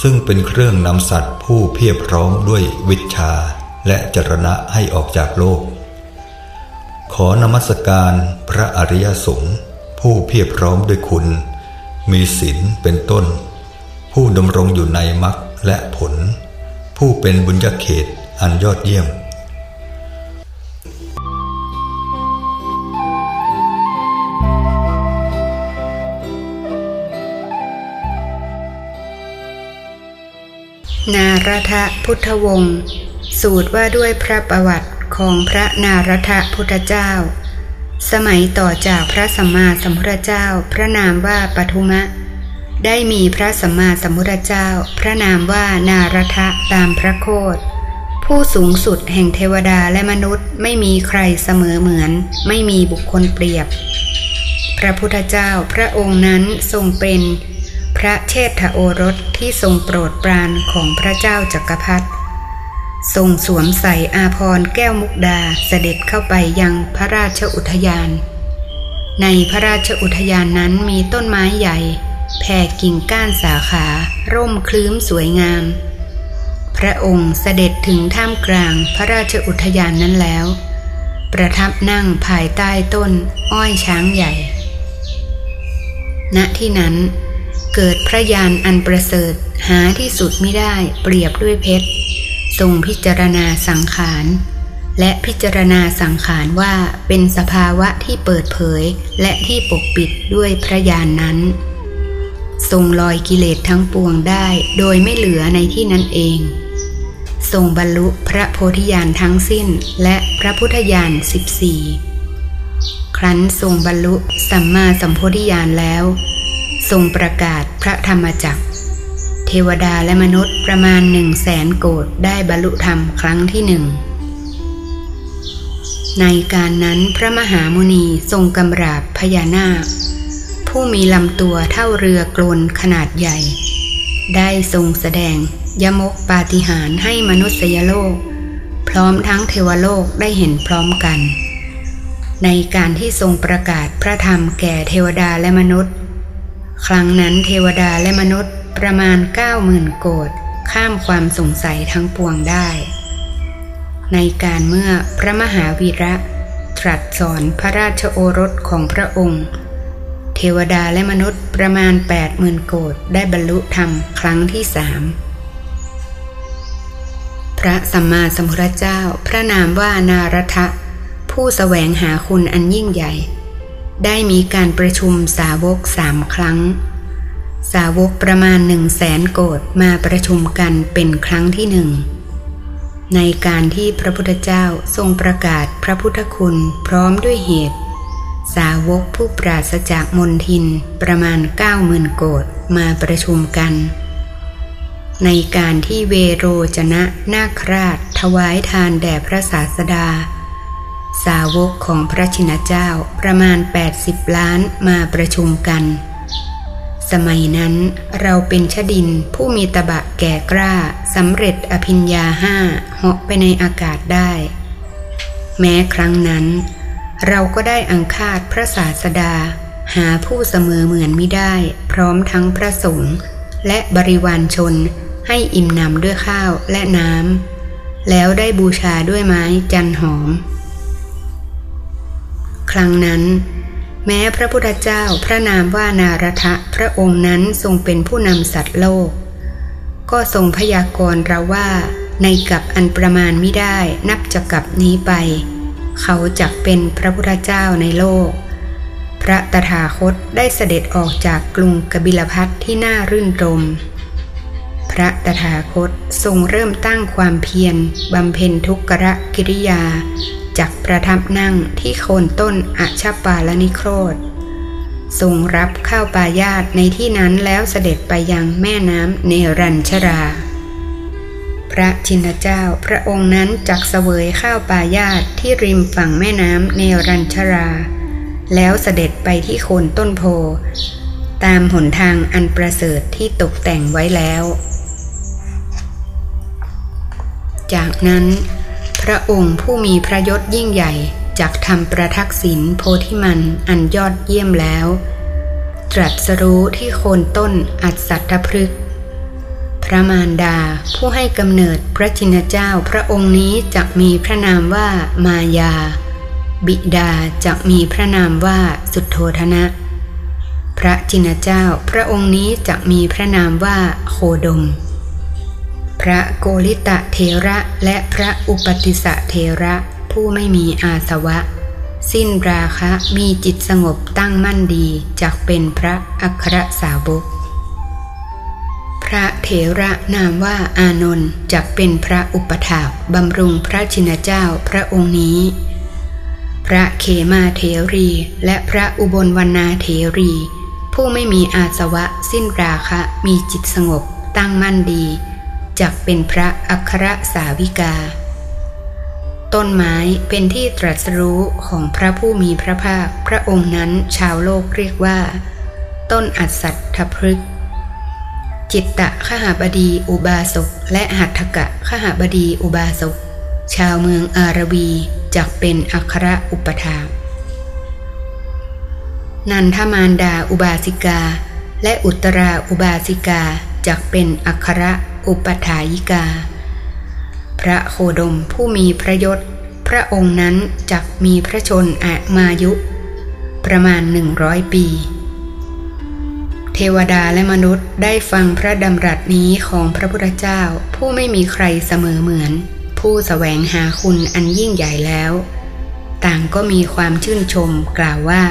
ซึ่งเป็นเครื่องนำสัตว์ผู้เพียบพร้อมด้วยวิชาและจรณะให้ออกจากโลก ขอนมัสการพระอริยสงฆ์ผู้เพียบพร้อมด้วยคุณ มีศีลเป็นต้น ผู้ดำรงอยู่ในมรรคและผล ผู้เป็นบุญญาเขตอันยอดเยี่ยม นารทพุทธวงศ์สูตรว่าด้วยพระประวัติของพระนารทพุทธเจ้า สมัยต่อจากพระสัมมาสัมพุทธเจ้า พระนามว่าปทุมะ ได้มีพระสัมมาสัมพุทธเจ้า พระนามว่านารทะตามพระโคดผู้สูงสุดแห่งเทวดาและมนุษย์ไม่มีใครเสมอเหมือน ไม่มีบุคคลเปรียบ พระพุทธเจ้าพระองค์นั้นทรงเป็น พระเชษฐโอรสที่ทรงโปรดปรานของพระเจ้าจักรพรรดิทรงสวมใส่อาพรแก้วมุกดาเสด็จเข้าไปยังพระราชอุทยาน ในพระราชอุทยานนั้นมีต้นไม้ใหญ่ แผ่กิ่งก้านสาขา ร่มคลื้มสวยงาม พระองค์เสด็จถึงท่ามกลางพระราชอุทยานนั้นแล้ว ประทับนั่งภายใต้ต้นอ้อยช้างใหญ่ ณที่นั้น เกิดพระญาณอันประเสริฐหาที่สุดไม่ได้เปรียบด้วยเพชรทรงพิจารณาสังขารและพิจารณาสังขารว่าเป็นสภาวะที่เปิดเผยและที่ปกปิดด้วยพระญาณนนั้น ทรงลอยกิเลสทั้งปวงได้โดยไม่เหลือในที่นั้นเอง ทรงบรรลุพระโพธิญาณทั้งสิ้นและพระพุทธญาณสิบสี่ครั้นทรงบรรลุสัมมาสัมโพธิญาณแล้ว ทรงประกาศพระธรรมจักร เทวดาและมนุษย์ประมาณหนึ่งแสนโกดได้บรรลุธรรมครั้งที่หนึ่ง ในการนั้นพระมหามุนีทรงกำราบพญานาค ผู้มีลำตัวเท่าเรือกลนขนาดใหญ่ ได้ทรงแสดงยมกปาฏิหาริย์ให้มนุษยโลก พร้อมทั้งเทวโลกได้เห็นพร้อมกัน ในการที่ทรงประกาศพระธรรมแก่เทวดาและมนุษย์ ครั้งนั้นเทวดาและมนุษย์ประมาณเก้าหมื่นโกดข้ามความสงสัยทั้งปวงได้ ในการเมื่อพระมหาวีระ ตรัสสอนพระราชโอรสของพระองค์ เทวดาและมนุษย์ประมาณแปดหมื่นโกดได้บรรลุธรรมครั้งที่สามพระสัมมาสัมพุทธเจ้า พระนามว่านารทะผู้สแสวงหาคุณอันยิ่งใหญ่ ได้มีการประชุมสาวกสามครั้ง สาวกประมาณหนึ่งแสนโกดมาประชุมกันเป็นครั้งที่หนึ่ง ในการที่พระพุทธเจ้าทรงประกาศพระพุทธคุณพร้อมด้วยเหตุ สาวกผู้ปราศจากมนทินประมาณเก้าหมื่นโกดมาประชุมกัน ในการที่เวโรจนะนาคราชถวายทานแด่พระศาสดา สาวกของพระชินเจ้าประมาณ 80 ล้านมาประชุมกัน สมัยนั้นเราเป็นชดินผู้มีตบะแก่กล้าสำเร็จอภิญญาห้าเหาะไปในอากาศได้ แม้ครั้งนั้น เราก็ได้อังคาดพระศาสดา หาผู้เสมอเหมือนไม่ได้ พร้อมทั้งพระสงฆ์และบริวารชนให้อิ่มหนำด้วยข้าวและน้ำแล้วได้บูชาด้วยไม้จันหอม ครั้งนั้น แม้พระพุทธเจ้าพระนามว่านารทะพระองค์นั้นทรงเป็นผู้นำสัตว์โลก ก็ทรงพยากรณ์เราว่า ในกับอันประมาณไม่ได้นับจากกับนี้ไป เขาจักเป็นพระพุทธเจ้าในโลก พระตถาคตได้เสด็จออกจากกรุงกบิลพัทที่น่ารื่นรมพระตถาคตทรงเริ่มตั้งความเพียรบำเพ็ญทุกขะกิริยา จักประทับนั่งที่โคนต้นอชาปาลนิโครธทรงรับข้าวปายาตในที่นั้นแล้วเสด็จไปยังแม่น้ำเนรัญชรา พระชินเจ้าพระองค์นั้นจักเสวยข้าวปายาตที่ริมฝั่งแม่น้ำเนรัญชรา แล้วเสด็จไปที่โคนต้นโพ ตามหนทางอันประเสริฐที่ตกแต่งไว้แล้ว จากนั้น พระองค์ผู้มีพระยศยิ่งใหญ่จักทำประทักษิณโพธิมันอันยอดเยี่ยมแล้ว ตรัสรู้ที่โคนต้นอัศทพฤกษ์พระมารดาผู้ให้กำเนิดพระจินเจ้าพระองค์นี้จักมีพระนามว่ามายา บิดาจักมีพระนามว่าสุทโธธนะ พระจินเจ้าพระองค์นี้จักมีพระนามว่าโคดม พระโกริตะเทระและพระอุปติสะเทระผู้ไม่มีอาสวะ สิ้นราคะมีจิตสงบตั้งมั่นดีจักเป็นพระอัครสาวก พระเถระนามว่าอานนท์จักเป็นพระอุปถากบำรุงพระชินเจ้าพระองค์นี้ พระเขมาเถรีและพระอุบลวรรณาเถรี ผู้ไม่มีอาสวะสิ้นราคะมีจิตสงบตั้งมั่นดี จักเป็นพระอัครสาวิกา ต้นไม้เป็นที่ตรัสรู้ของพระผู้มีพระภาคพระองค์นั้นชาวโลกเรียกว่า ต้นอัศทพฤกษ์จิตตะขหาบดีอุบาสกและหัตถกะขหาบดีอุบาสก ชาวเมืองอารวีจักเป็นอัครอุปถานันทมารดาอุบาสิกา และอุตราอุบาสิกาจักเป็นอัคร อุปถายิกา พระโคดมผู้มีพระยศ พระองค์นั้นจักมีพระชนอามายุ ประมาณหนึ่งร้อยปี เทวดาและมนุษย์ได้ฟังพระดำรัสนี้ของพระพุทธเจ้าผู้ไม่มีใครเสมอเหมือน ผู้สแสวงหาคุณอันยิ่งใหญ่แล้ว ต่างก็มีความชื่นชมกล่าวว่า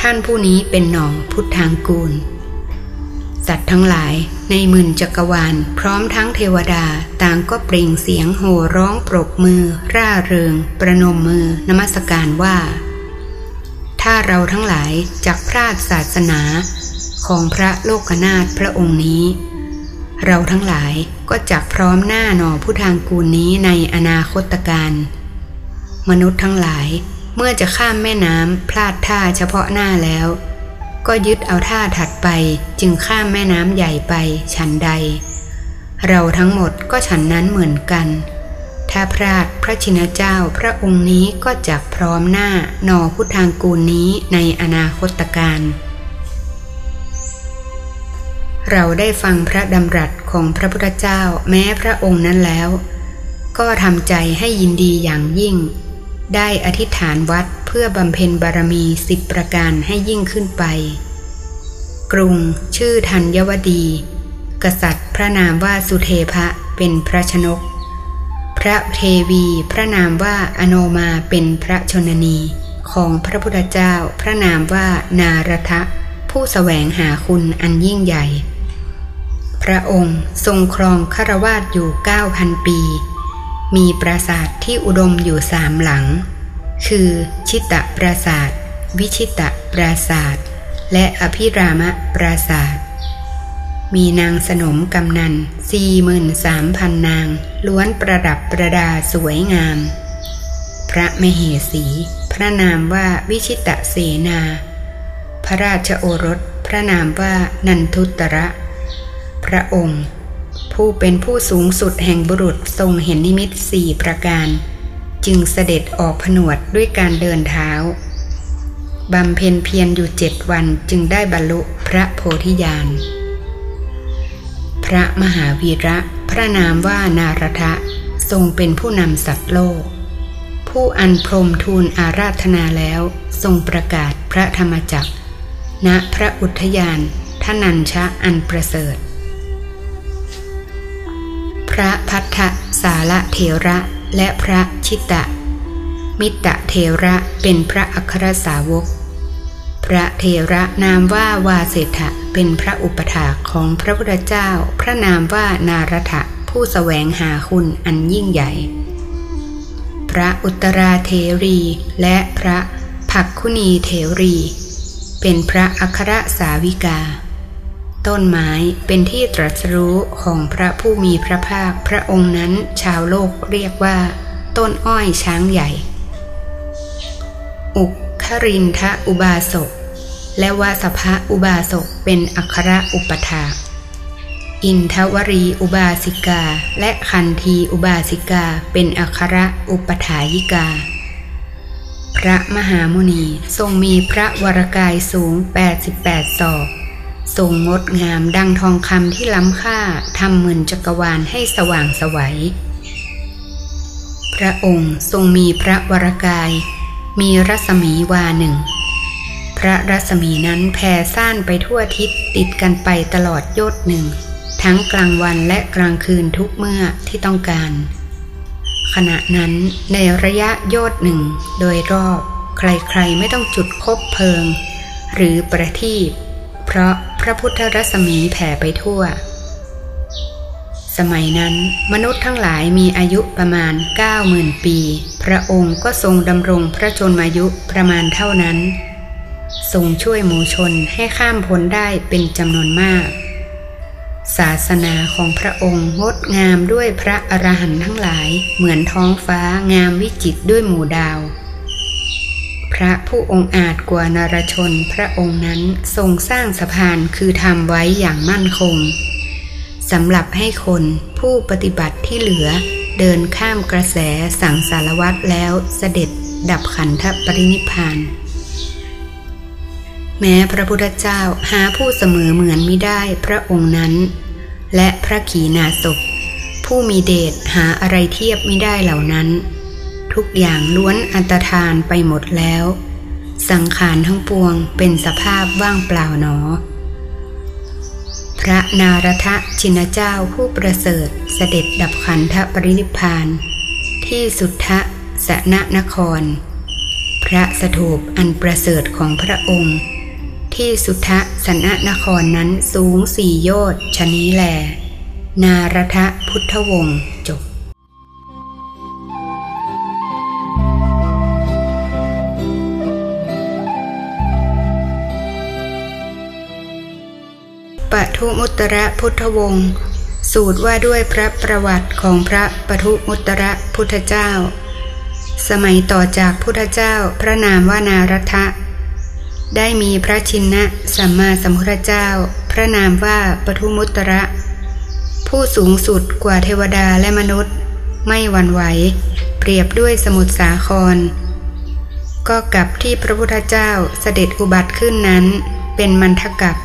ท่านผู้นี้เป็นหนองพุทธางกูล สัตว์ทั้งหลายในหมื่นจักรวาล พร้อมทั้งเทวดาต่างก็เปล่งเสียงโห่ร้องปรบมือ ร่าเริง ประนมมือนมัสการว่า ถ้าเราทั้งหลายจักพลาดศาสนาของพระโลกนาถพระองค์นี้ เราทั้งหลายก็จักพร้อมหน้าหนอผู้ทางกูลนี้ในอนาคตการมนุษย์ทั้งหลายเมื่อจะข้ามแม่น้ำพลาดท่าเฉพาะหน้าแล้ว ก็ยึดเอาท่าถัดไปจึงข้ามแม่น้ำใหญ่ไปฉันใด เราทั้งหมดก็ฉันนั้นเหมือนกัน ถ้าพระพระชินเจ้าพระองค์นี้ก็จักพร้อมหน้านอพุทธางกูลนี้ในอนาคตการเราได้ฟังพระดำรัสของพระพุทธเจ้าแม้พระองค์นั้นแล้ว ก็ทำใจให้ยินดีอย่างยิ่ง ได้อธิษฐานวัดเพื่อบำเพ็ญบารมีสิบประการให้ยิ่งขึ้นไป กรุงชื่อธัญวดี กษัตริย์พระนามว่าสุเทพะเป็นพระชนก พระเทวีพระนามว่าอโนมาเป็นพระชนนีของพระพุทธเจ้าพระนามว่านารทะ ผู้สแสวงหาคุณอันยิ่งใหญ่ พระองค์ทรงครองคารวาสอยู่เก้าพันปี มีปราสาทที่อุดมอยู่สามหลัง คือ ชิตะปราศาสตร์วิชิตะปราศาสตร์และอภิรามะปราศาสตร์มีนางสนมกำนันสี่หมื่นสามพันนาง ล้วนประดับประดาสวยงาม พระมเหสี พระนามว่าวิชิตะเสนา พระราชโอรส พระนามว่านันทุตระ พระองค์ ผู้เป็นผู้สูงสุดแห่งบุรุษทรงเห็นนิมิตสี่ประการ จึงเสด็จออกผนวดด้วยการเดินเท้าบำเพ็ญเพียรอยู่เจ็ดวันจึงได้บรรลุพระโพธิญาณ พระมหาวีระพระนามว่านารทะทรงเป็นผู้นำสัตว์โลก ผู้อันพรมทูลอาราธนาแล้วทรงประกาศพระธรรมจักร ณพระอุทยานทนัญชะอันประเสริฐ ระพัทธสาละเทระและพระชิตะ มิตะเทระเป็นพระอัครสาวก พระเทระนามว่าวาเศษะเป็นพระอุปถาของพระพุทธเจ้า พระนามว่านารถะผู้สแสวงหาคุณอันยิ่งใหญ่ พระอุตราเทรีและพระผักคุณีเทรี เป็นพระอัครสาวิกา ต้นไม้เป็นที่ตรัสรู้ของพระผู้มีพระภาคพระองค์นั้นชาวโลกเรียกว่า ต้นอ้อยช้างใหญ่ อุกครินทะอุบาสก และวาสภะอุบาสกเป็นอัครอุปถาอินทวรีอุบาสิกา และคันธีอุบาสิกาเป็นอัครอุปถายิกา พระมหามุนีทรงมีพระวรกายสูง 88ศอก ทรงงดงามดังทองคำที่ล้ำค่าทำเหมือนจักรวาลให้สว่างสวัย พระองค์ทรงมีพระวรกาย มีรัศมีวาหนึ่ง พระรัศมีนั้นแผ่ซ่านไปทั่วทิศติดกันไปตลอดโยดหนึ่ง ทั้งกลางวันและกลางคืนทุกเมื่อที่ต้องการ ขณะนั้นในระยะโยดหนึ่งโดยรอบ ใครๆไม่ต้องจุดคบเพลิง หรือประทีปเพราะ ระพุทธรัศมีแผ่ไปทั่ว สมัยนั้นมนุษย์ทั้งหลายมีอายุประมาณ 90,000 ปี พระองค์ก็ทรงดำรงพระชนมายุประมาณเท่านั้น ทรงช่วยหมู่ชนให้ข้ามพ้นได้เป็นจำนวนมาก ศาสนาของพระองค์งดงามด้วยพระอรหันต์ทั้งหลาย เหมือนท้องฟ้างามวิจิตด้วยหมู่ดาว พระผู้องค์อาจกว่านารชนพระองค์นั้นทรงสร้างสะพานคือทำไว้อย่างมั่นคงสำหรับให้คนผู้ปฏิบัติที่เหลือเดินข้ามกระแสสังสารวัตรแล้วเสด็จดับขันธปรินิพานแม้พระพุทธเจ้าหาผู้เสมอเหมือนไมิได้พระองค์นั้น และพระขีณาสพผู้มีเดชหาอะไรเทียบไม่ได้เหล่านั้น ทุกอย่างล้วนอันตรธานไปหมดแล้ว สังขารทั้งปวงเป็นสภาพว่างเปล่าหนอ พระนารทะชินเจ้าผู้ประเสริฐเสด็จดับขันธปรินิพานที่สุทธะสนนคร พระสถูปอันประเสริฐของพระองค์ ที่สุทธะสนนครนั้นสูงสี่โยชน์ชนี้แล นารทะพุทธวงศ์จบ ปทุมุตระพุทธวงศ์สูตรว่าด้วยพระประวัติของพระปทุมุตระพุทธเจ้า สมัยต่อจากพุทธเจ้าพระนามว่านารัตะได้มีพระชินนะสัมมาสัมพุทธเจ้า พระนามว่าปทุมุตระ ผู้สูงสุดกว่าเทวดาและมนุษย์ ไม่หวั่นไหว เปรียบด้วยสมุทรสาคร ก็กับที่พระพุทธเจ้าเสด็จอุบัติขึ้นนั้น เป็นมันทกับ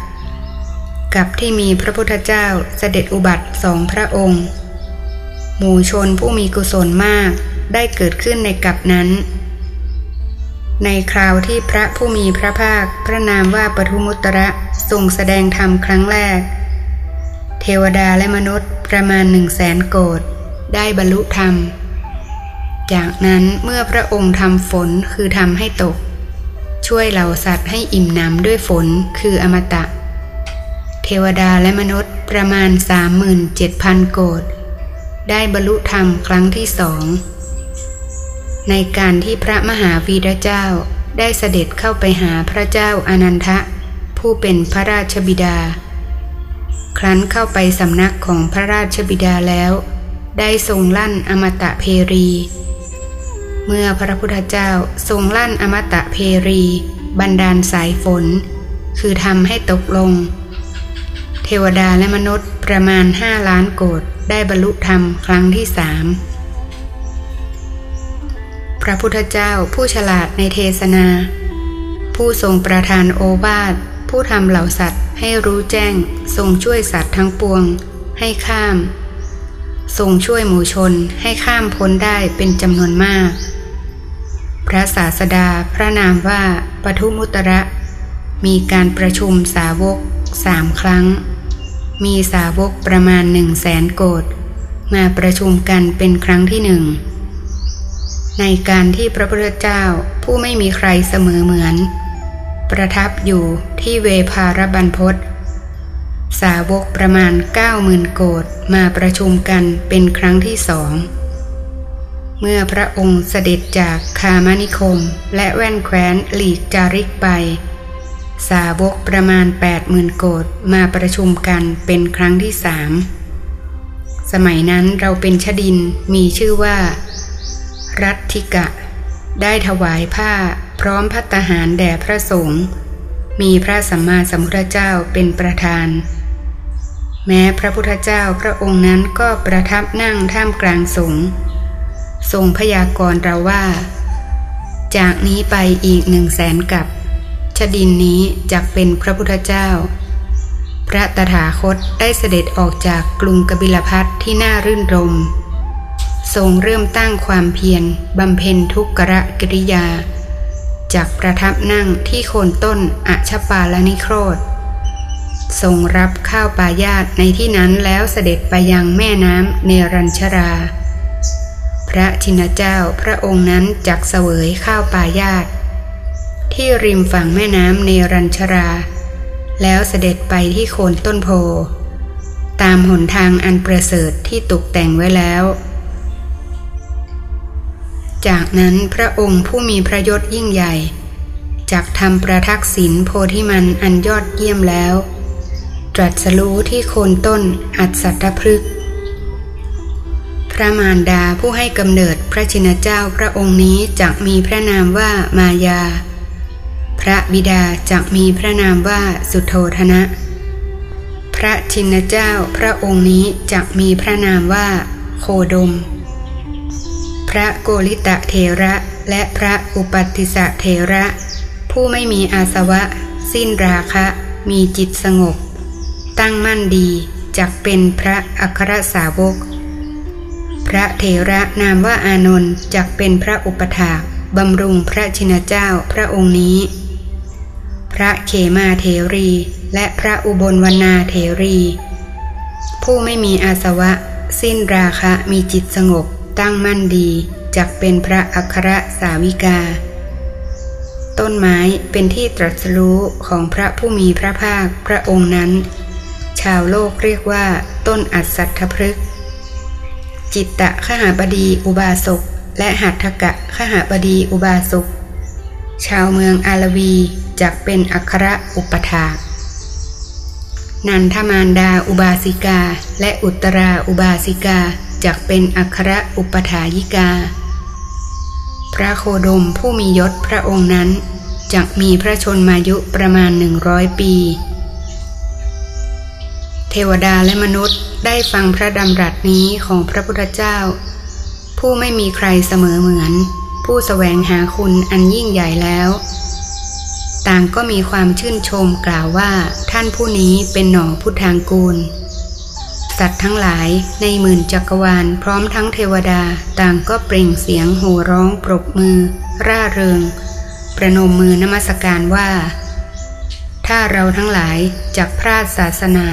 กับที่มีพระพุทธเจ้าเสด็จอุบัติสองพระองค์ หมู่ชนผู้มีกุศลมากได้เกิดขึ้นในกับนั้น ในคราวที่พระผู้มีพระภาคพระนามว่าปทุมุตระทรงแสดงธรรมครั้งแรก เทวดาและมนุษย์ประมาณหนึ่งแสนโกดได้บรรลุธรรม จากนั้นเมื่อพระองค์ทำฝนคือทำให้ตก ช่วยเหล่าสัตว์ให้อิ่มน้ำด้วยฝนคืออมตะ วดาและมนุษย์ประมาณ 37,000 โกดได้บรรลุธรรมครั้งที่สอง ในการที่พระมหาวีระเจ้าได้เสด็จเข้าไปหาพระเจ้าอนันทะ ผู้เป็นพระราชบิดา ครั้นเข้าไปสำนักของพระราชบิดาแล้ว ได้ทรงลั่นอมตะเพรี เมื่อพระพุทธเจ้าทรงลั่นอมตะเพรี บันดาลสายฝน คือทำให้ตกลง ทวดาและมนุษย์ประมาณห้าล้านโกดได้บรรลุธรรมครั้งที่สามพระพุทธเจ้าผู้ฉลาดในเทศนา ผู้ทรงประทานโอวาทผู้ทำเหล่าสัตว์ให้รู้แจ้งทรงช่วยสัตว์ทั้งปวง ให้ข้ามทรงช่วยหมู่ชนให้ข้ามพ้นได้เป็นจำนวนมาก พระศาสดาพระนามว่าปทุมุตระ มีการประชุมสาวกสามครั้ง มีสาวกประมาณหนึ่งแสนโกดมาประชุมกันเป็นครั้งที่หนึ่ง ในการที่พระพุทธเจ้าผู้ไม่มีใครเสมอเหมือน ประทับอยู่ที่เวภารบันพศสาวกประมาณเก้าหมื่นโกดมาประชุมกันเป็นครั้งที่สอง เมื่อพระองค์เสด็จจากคามนิคมและแว่นแคว้นหลีกจาริกไป สาวกประมาณแปดหมื่นโกดมาประชุมกันเป็นครั้งที่สามสมัยนั้นเราเป็นชดินมีชื่อว่า รัตทิกะ ได้ถวายผ้าพร้อมพัตหารแด่พระสงฆ์มีพระสัมมาสัมพุทธเจ้าเป็นประธาน แม้พระพุทธเจ้าพระองค์นั้นก็ประทับนั่งท่ามกลางสงฆ์ทรงพยากรณ์เราว่า จากนี้ไปอีกหนึ่งแสนกับ ดินนี้จักเป็นพระพุทธเจ้า พระตถาคตได้เสด็จออกจากกรุงกบิลพัทที่น่ารื่นรม ทรงเริ่มตั้งความเพียรบำเพ็ญทุกขะกิริยา จากประทับนั่งที่โคนต้นอชปาลนิโครธทรงรับข้าวปายาตในที่นั้นแล้วเสด็จไปยังแม่น้ำเนรัญชรา พระชินเจ้าพระองค์นั้นจักเสวยข้าวปายาต ที่ริมฝั่งแม่น้ำเนรัญชรา แล้วเสด็จไปที่โคนต้นโพ ตามหนทางอันประเสริฐที่ตกแต่งไว้แล้ว จากนั้นพระองค์ผู้มีพระยศยิ่งใหญ่จักทำประทักษิณโพธิมันอันยอดเยี่ยมแล้ว ตรัสรู้ที่โคนต้นอัศตพฤกษ์พระมารดาผู้ให้กำเนิดพระชินเจ้าพระองค์นี้จักมีพระนามว่ามายา พระบิดาจักมีพระนามว่าสุโธธนะ พระชินเจ้าพระองค์นี้จักมีพระนามว่าโคดม พระโกริตะเทระและพระอุปัติสะเทระ ผู้ไม่มีอาสวะ สิ้นราคะ มีจิตสงบ ตั้งมั่นดีจักเป็นพระอัครสาวก พระเทระนามว่าอานนท์จักเป็นพระอุปถาบำรุงพระชินเจ้าพระองค์นี้ พระเขมาเทรี และพระอุบลวนาเทรี ผู้ไม่มีอาสวะ สิ้นราคะมีจิตสงบ ตั้งมั่นดีจักเป็นพระอัครสาวิกา ต้นไม้เป็นที่ตรัสรู้ของพระผู้มีพระภาคพระองค์นั้น ชาวโลกเรียกว่า ต้นอัศทพฤกษ์จิตตะขหาบดีอุบาสกและหัตถกะขหาบดีอุบาสก ชาวเมืองอาลวีจักเป็นอัครอุปถานันทมารดาอุบาสิกา และอุตราอุบาสิกาจักเป็นอัครอุปถายิกา พระโคดมผู้มียศพระองค์นั้นจักมีพระชนมายุประมาณหนึ่งร้อยปี เทวดาและมนุษย์ได้ฟังพระดำรัสนี้ของพระพุทธเจ้า ผู้ไม่มีใครเสมอเหมือน ผู้สแสวงหาคุณอันยิ่งใหญ่แล้ว ต่างก็มีความชื่นชมกล่าวว่าท่านผู้นี้เป็นหน่อพุทธางกูล สัตว์ทั้งหลายในหมื่นจักรวาลพร้อมทั้งเทวดาต่างก็เปล่งเสียงโห่ร้องปรบมือ ร่าเริง ประนมมือนมัสการว่า ถ้าเราทั้งหลายจักพราดศาสนา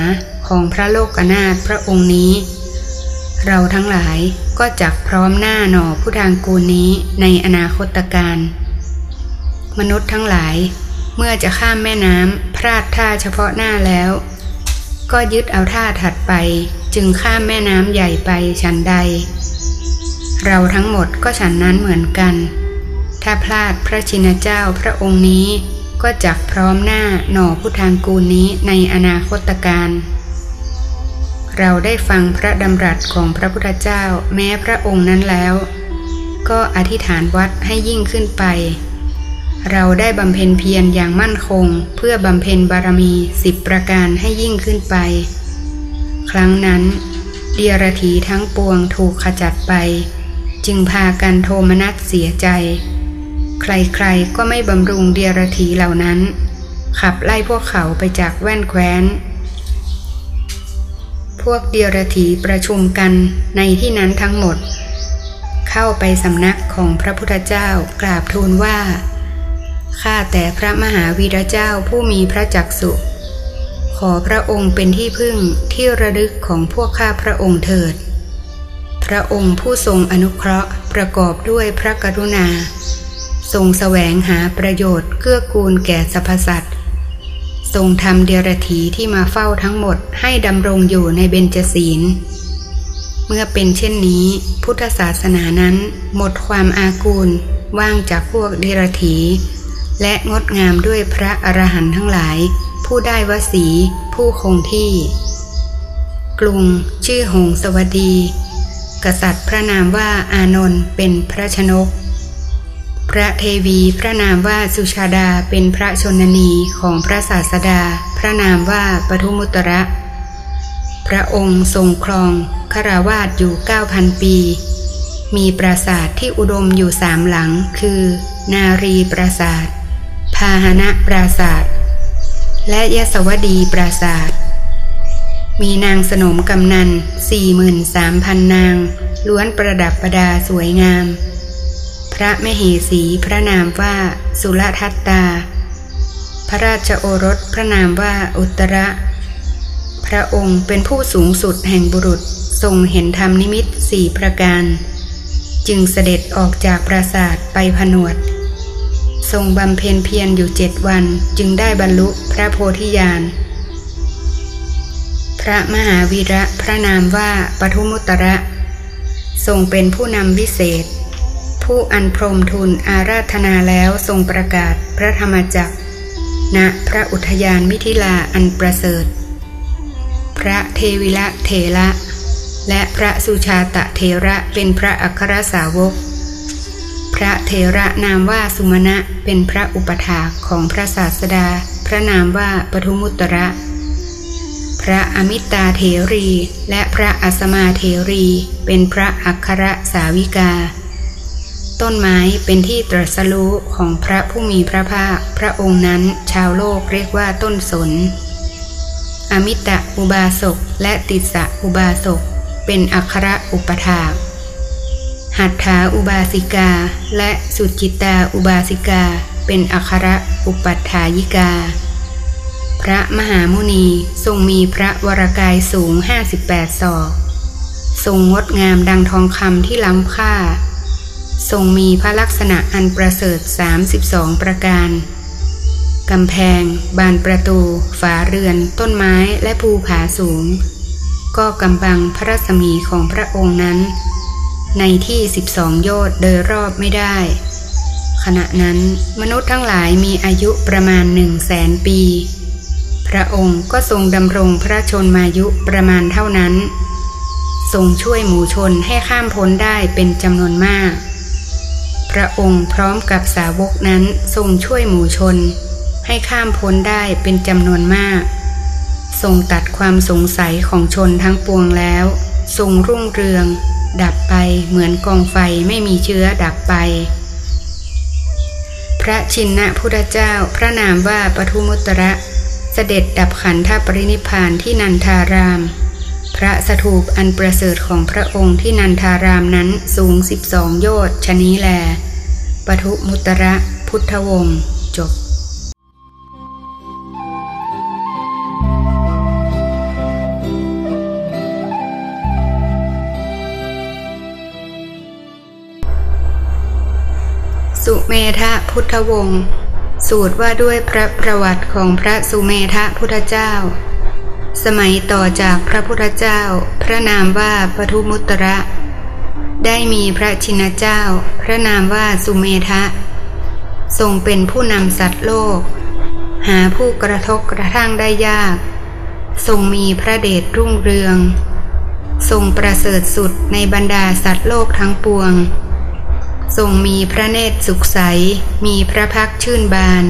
ของพระโลกนาถพระองค์นี้ เราทั้งหลาย ก็จักพร้อมหน้าหน่อผู้ทางกูลนี้ในอนาคตการมนุษย์ทั้งหลาย เมื่อจะข้ามแม่น้ำพลาดท่าเฉพาะหน้าแล้ว ก็ยึดเอาท่าถัดไป จึงข้ามแม่น้ำใหญ่ไปฉันใด เราทั้งหมดก็ฉันนั้นเหมือนกัน ถ้าพลาดพระชินเจ้าพระองค์นี้ก็จักพร้อมหน้าหน่อผู้ทางกูลนี้ในอนาคตการ เราได้ฟังพระดำรัสของพระพุทธเจ้าแม้พระองค์นั้นแล้ว ก็อธิษฐานวัดให้ยิ่งขึ้นไป เราได้บำเพ็ญเพียรอย่างมั่นคง เพื่อบำเพ็ญบารมีสิบประการให้ยิ่งขึ้นไป ครั้งนั้นเดียรถีทั้งปวงถูกขจัดไป จึงพากันโทมนัสเสียใจ ใครๆก็ไม่บำรุงเดียรถีเหล่านั้น ขับไล่พวกเขาไปจากแว่นแคว้น วกเดียรถีประชุมกันในที่นั้นทั้งหมด เข้าไปสำนักของพระพุทธเจ้ากราบทูลว่า ข้าแต่พระมหาวีระเจ้าผู้มีพระจักสุขอพระองค์เป็นที่พึ่งที่ระลึกของพวกข้าพระองค์เถิด พระองค์ผู้ทรงอนุเคราะห์ประกอบด้วยพระกรุณา ทรงแสวงหาประโยชน์เกื้อกูลแก่สรรพสัตว์ ทรงทำเดียรถีที่มาเฝ้าทั้งหมดให้ดำรงอยู่ในเบญจศีล เมื่อเป็นเช่นนี้ พุทธศาสนานั้น หมดความอากูล ว่างจากพวกเดรถี และงดงามด้วยพระอรหันต์ทั้งหลาย ผู้ได้วสี ผู้คงที่ กรุง ชื่อหงสวัสดี กษัตริย์พระนามว่าอานนท์เป็นพระชนก พระเทวีพระนามว่าสุชาดาเป็นพระชนนีของพระศาสดา พระนามว่าปทุมุตระ พระองค์ทรงครองคราวาสอยู่เก้าพันปี มีปราสาทที่อุดมอยู่สามหลัง คือ นารีปราสาท พาหนะปราศาสตร์และยศวดีปราศาสตร์มีนางสนมกำนันสี่หมื่นสามพันนาง ล้วนประดับประดาสวยงาม พระมเหสีพระนามว่าสุรทัตตา พระราชโอรสพระนามว่าอุตระ พระองค์เป็นผู้สูงสุดแห่งบุรุษทรงเห็นธรรมนิมิตสี่ประการ จึงเสด็จออกจากปราสาทไปผนวด ทรงบำเพ็ญเพียรอยู่เจ็ดวันจึงได้บรรลุพระโพธิญาณพระมหาวีระพระนามว่าปทุมุตระ ทรงเป็นผู้นำวิเศษ ผู้อันพรมทุนอาราธนาแล้วทรงประกาศพระธรรมจักรณพระอุทยานมิถิลาอันประเสริฐ พระเทวิละเทระ และพระสุชาตะเทระเป็นพระอัครสาวก พระเทระนามว่าสุมาณะเป็นพระอุปถาของพระศาสดา พระนามว่าปทุมุตระ พระอมิตาเถรี และพระอัสมาเถรี เป็นพระอัครสาวิกา ต้นไม้เป็นที่ตรัสรู้ของพระผู้มีพระภาค พระองค์นั้นชาวโลกเรียกว่าต้นสน อมิตะอุบาสกและติสะอุบาสก เป็นอัครอุปถาหัตถาอุบาสิกา และสุจิตาอุบาสิกา เป็นอัคระอุปัฏฐายิกา พระมหามุนีทรงมีพระวรากายสูงห้าสิบแปดศอก ทรงงดงามดังทองคำที่ล้ำค่า ทรงมีพระลักษณะอันประเสริฐสามสิบสองประการ กำแพง บานประตู ฝาเรือน ต้นไม้และภูผาสูง ก็กำบังพระรัศมีของพระองค์นั้น ในที่สิบสองโยชน์โดยรอบไม่ได้ ขณะนั้นมนุษย์ทั้งหลายมีอายุประมาณหนึ่งแสนปี พระองค์ก็ทรงดำรงพระชนมายุประมาณเท่านั้นทรงช่วยหมู่ชนให้ข้ามพ้นได้เป็นจำนวนมาก ระองค์พร้อมกับสาวกนั้นทรงช่วยหมู่ชน ให้ข้ามพ้นได้เป็นจำนวนมาก ทรงตัดความสงสัยของชนทั้งปวงแล้ว ทรงรุ่งเรือง ดับไปเหมือนกองไฟไม่มีเชื้อดับไป พระชินนะพุทธเจ้าพระนามว่าปทุมุตระเสด็จดับขันธปรินิพานที่นันทาราม พระสถูปอันประเสริฐของพระองค์ที่นันทารามนั้นสูงสิบสองโยชน์ชนี้แล ปทุมุตระพุทธวงศ์จบสุเมธะพุทธวงศ์สูตรว่าด้วยพระประวัติของพระสุเมธะพุทธเจ้า สมัยต่อจากพระพุทธเจ้า พระนามว่าปทุมุตระ ได้มีพระชินเจ้า พระนามว่าสุเมธะทรงเป็นผู้นำสัตว์โลก หาผู้กระทบกระทั่งได้ยาก ทรงมีพระเดชรุ่งเรือง ทรงประเสริฐสุดในบรรดาสัตว์โลกทั้งปวง ทรงมีพระเนตรสุขใส มีพระพักชื่นบาน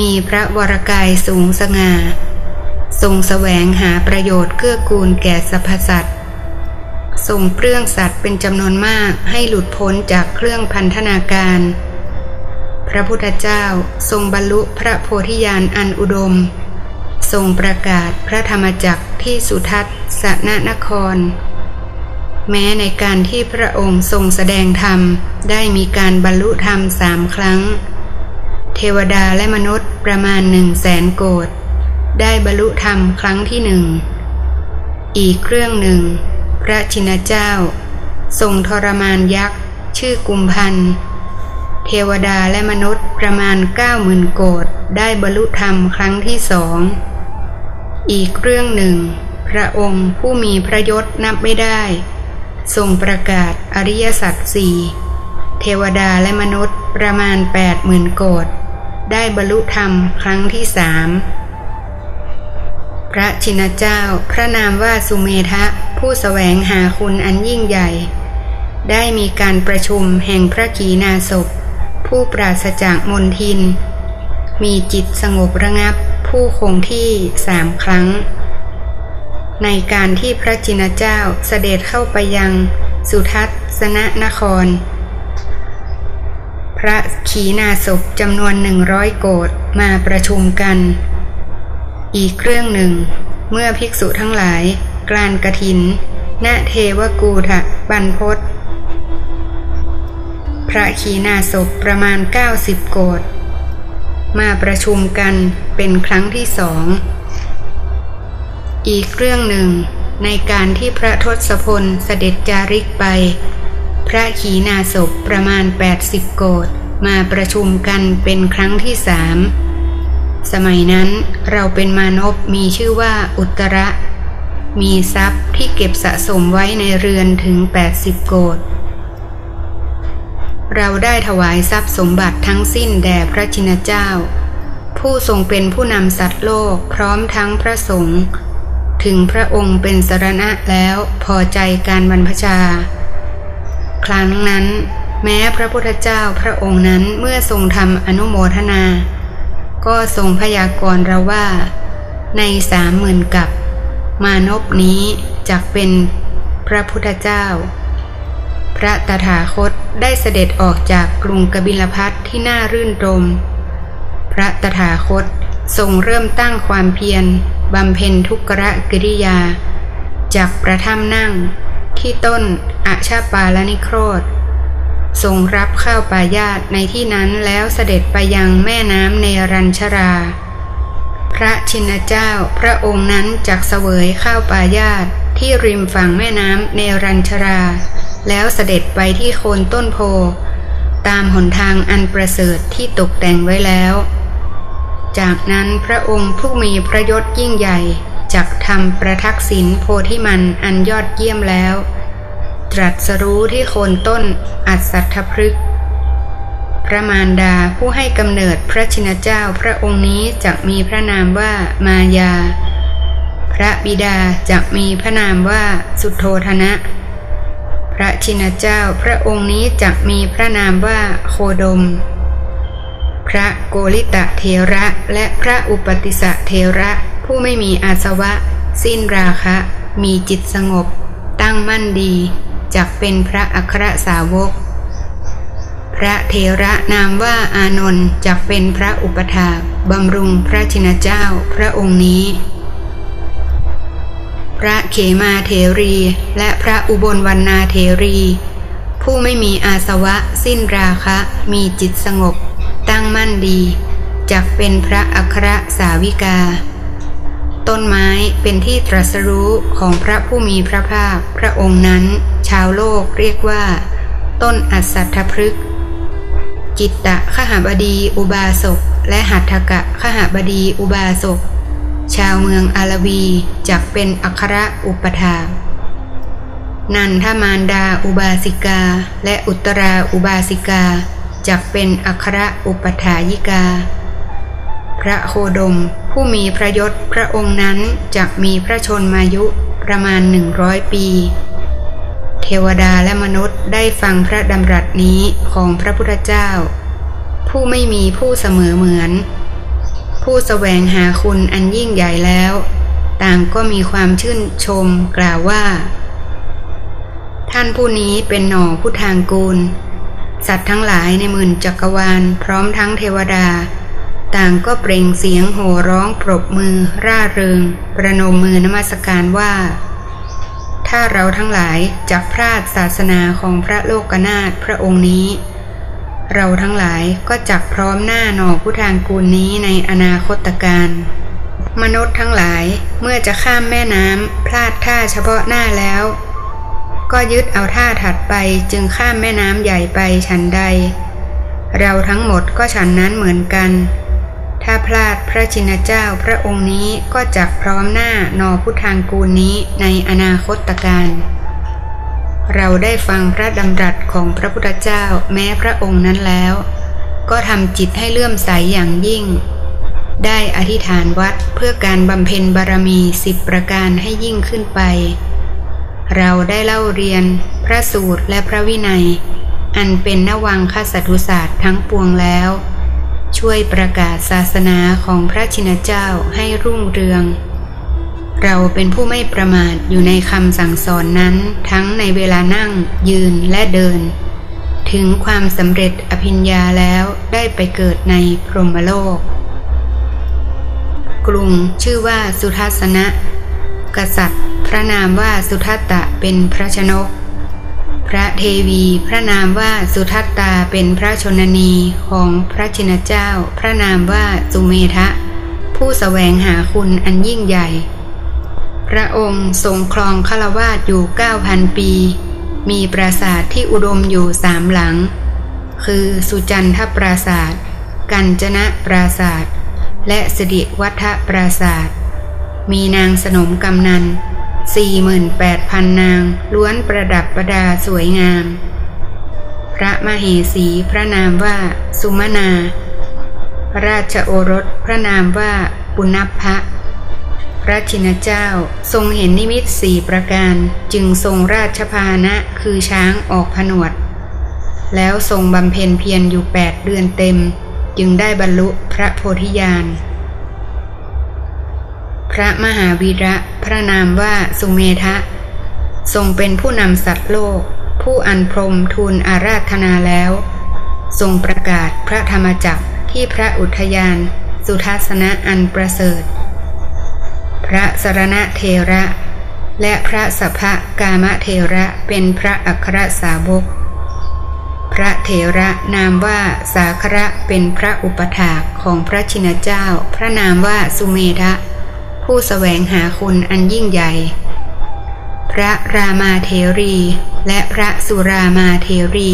มีพระวรกายสูงสง่า ทรงแสวงหาประโยชน์เกื้อกูลแก่สรรพสัตว ทรงเปลื้องสัตว์เป็นจำนวนมากให้หลุดพ้นจากเครื่องพันธนาการ พระพุทธเจ้าทรงบรรลุพระโพธิญาณอันอุดม ทรงประกาศพระธรรมจักรที่สุทัศสนนคร แม้ในการที่พระองค์ทรงแสดงธรรมได้มีการบรรลุธรรมสามครั้ง เทวดาและมนุษย์ประมาณหนึ่งแสนโกดได้บรรลุธรรมครั้งที่หนึ่ง อีกเครื่องหนึ่ง ระชินเจ้า ทรงทรมานยักษ์ ชื่อกุมพันเทวดาและมนุษย์ประมาณเก้าหมื่นโกดได้บรรลุธรรมครั้งที่สอง อีกเรื่องหนึ่ง พระองค์ผู้มีพระยศนับไม่ได้ ทรงประกาศอริยสัจสี่เทวดาและมนุษย์ประมาณแปดหมื่นโกดได้บรรลุธรรมครั้งที่สาม ระชินเจ้า พระนามว่าสุเมทะ ผู้สแสวงหาคุณอันยิ่งใหญ่ ได้มีการประชุมแห่งพระขีณาสพผู้ปราศจากมนทิน มีจิตสงบระงับ ผู้คงที่สามครั้ง ในการที่พระจินเจ้าเสด็จเข้าไปยัง สุทัศสนนคร พระขีณาสพจำนวนหนึ่งร้อยโกดมาประชุมกัน อีกเรื่องหนึ่ง เมื่อภิกษุทั้งหลาย กลานกระถิน ณเทวกูทะบันพศพระขีณาสพประมาณ 90 โกดมาประชุมกันเป็นครั้งที่สอง อีกเรื่องหนึ่ง ในการที่พระทศพลเสด็จจาริกไป พระขีณาสพประมาณ 80 โกดมาประชุมกันเป็นครั้งที่สาม สมัยนั้นเราเป็นมานพมีชื่อว่าอุตระ มีทรัพย์ที่เก็บสะสมไว้ในเรือนถึง 80 โกดเราได้ถวายทรัพย์สมบัติทั้งสิ้นแด่พระชินเจ้า ผู้ทรงเป็นผู้นำสัตว์โลกพร้อมทั้งพระสงฆ์ถึงพระองค์เป็นสรณะแล้วพอใจการบรรพชา ครั้งนั้น แม้พระพุทธเจ้าพระองค์นั้นเมื่อทรงทำอนุโมทนา ก็ทรงพยากรณ์เราว่า ในสามหมื่นกับ มานพนี้จะเป็นพระพุทธเจ้า พระตถาคตได้เสด็จออกจากกรุงกบิลพัทที่น่ารื่นรม พระตถาคตทรงเริ่มตั้งความเพียรบำเพ็ญทุกขะกิริยา จากประทับนั่งที่ต้นอาชาปาลนิโครธ ทรงรับข้าวปายาตในที่นั้นแล้วเสด็จไปยังแม่น้ำในรัญชรา พระชินเจ้าพระองค์นั้นจักเสวยข้าวปายาตที่ริมฝั่งแม่น้ำในรัญชรา แล้วเสด็จไปที่โคนต้นโพ ตามหนทางอันประเสริฐที่ตกแต่งไว้แล้ว จากนั้นพระองค์ผู้มีพระยศยิ่งใหญ่จักทำประทักษิณโพธิมันอันยอดเยี่ยมแล้ว ตรัสรู้ที่โคนต้นอัศทพฤกษ์พระมารดาผู้ให้กำเนิดพระชินเจ้าพระองค์นี้จะมีพระนามว่ามายา พระบิดาจะมีพระนามว่าสุโธธนะ พระชินเจ้าพระองค์นี้จะมีพระนามว่าโคดม พระโกริตะเทระและพระอุปติสะเทระผู้ไม่มีอาสวะ สิ้นราคะ มีจิตสงบ ตั้งมั่นดี จักเป็นพระอัครสาวก พระเทระนามว่าอานนท์จักเป็นพระอุปถาบำรุงพระชินเจ้าพระองค์นี้ พระเขมาเถรีและพระอุบลวันนาเถรี ผู้ไม่มีอาสวะสิ้นราคะ มีจิตสงบ ตั้งมั่นดีจักเป็นพระอัครสาวิกา ต้นไม้เป็นที่ตรัสรู้ของพระผู้มีพระภาคพระองค์นั้น ชาวโลกเรียกว่า ต้นอัศทพฤกษ์จิตตะขหบดีอุบาสก และหัตถกะขหบดีอุบาสก ชาวเมืองอาลวีจักเป็นอัครอุปถานันทมารดาอุบาสิกา และอุตราอุบาสิกาจักเป็นอัครอุปถายิกา พระโคดม ผู้มีพระยศพระองค์นั้นจักมีพระชนมายุประมาณหนึ่งร้อยปี เทวดาและมนุษย์ได้ฟังพระดำรัสนี้ของพระพุทธเจ้า ผู้ไม่มีผู้เสมอเหมือน ผู้สแสวงหาคุณอันยิ่งใหญ่แล้ว ต่างก็มีความชื่นชมกล่าวว่า ท่านผู้นี้เป็นหน่อผู้ทางกูล สัตว์ทั้งหลายในหมื่นจักรวาลพร้อมทั้งเทวดา ต่างก็เปล่งเสียงโห่ร้องปรบมือ ร่าเริง ประนมมือนมัสการว่า ถ้าเราทั้งหลายจักพลาดศาสนาของพระโลกนาถพระองค์นี้ เราทั้งหลายก็จักพร้อมหน้าหนอผู้ทางกูลนี้ในอนาคตการมนุษย์ทั้งหลายเมื่อจะข้ามแม่น้ำพลาดท่าเฉพาะหน้าแล้ว ก็ยึดเอาท่าถัดไปจึงข้ามแม่น้ำใหญ่ไปฉันใด เราทั้งหมดก็ฉันนั้นเหมือนกัน ถ้าพลาดพระชินเจ้าพระองค์นี้ก็จักพร้อมหน้านอผู้ทางกูลนี้ในอนาคตการเราได้ฟังพระดำรัสของพระพุทธเจ้าแม้พระองค์นั้นแล้ว ก็ทำจิตให้เลื่อมใสอย่างยิ่ง ได้อธิษฐานวัดเพื่อการบำเพ็ญบารมีสิบประการให้ยิ่งขึ้นไป เราได้เล่าเรียน พระสูตรและพระวินัย อันเป็นนวังคสัตุศาสตร์ทั้งปวงแล้ว ช่วยประกาศศาสนาของพระชินเจ้าให้รุ่งเรือง เราเป็นผู้ไม่ประมาทอยู่ในคำสั่งสอนนั้นทั้งในเวลานั่ง ยืนและเดิน ถึงความสำเร็จอภิญญาแล้วได้ไปเกิดในพรหมโลก กรุงชื่อว่าสุทัศนะ กษัตริย์ พระนามว่าสุทัตตะเป็นพระชนก พระเทวีพระนามว่าสุทัตตาเป็นพระชนนีของพระชินเจ้า พระนามว่าสุเมทะ ผู้สแสวงหาคุณอันยิ่งใหญ่ พระองค์ทรงครองคาวาสอยู่เก้าพันปี มีปราสาทที่อุดมอยู่สามหลัง คือสุจันทปราสาท กัญจนะปราสาท และสิริวัฒปราสาท มีนางสนมกำนัน สี่หมื่นแปดพันนางล้วนประดับประดาสวยงาม พระมเหสีพระนามว่าสุมนาราชโอรสพระนามว่าปุณพะพระชินเจ้าทรงเห็นนิมิตสี่ประการจึงทรงราชพานะคือช้างออกผนวด แล้วทรงบำเพ็ญเพียรอยู่แปดเดือนเต็ม จึงได้บรรลุพระโพธิญาณ พระมหาวีระพระนามว่าสุเมทะ ทรงเป็นผู้นำสัตว์โลก ผู้อันพรมทูลอาราธนาแล้ว ทรงประกาศพระธรรมจักรที่พระอุทยาน สุทัศนะอันประเสริฐ พระสรณะเทระ และพระสัพกามะเทระเป็นพระอัครสาวก พระเทระนามว่าสาคระเป็นพระอุปถากของพระชินเจ้า พระนามว่าสุเมธะ ผู้สแสวงหาคุณอันยิ่งใหญ่ พระรามาเทรี และพระสุรามาเทรี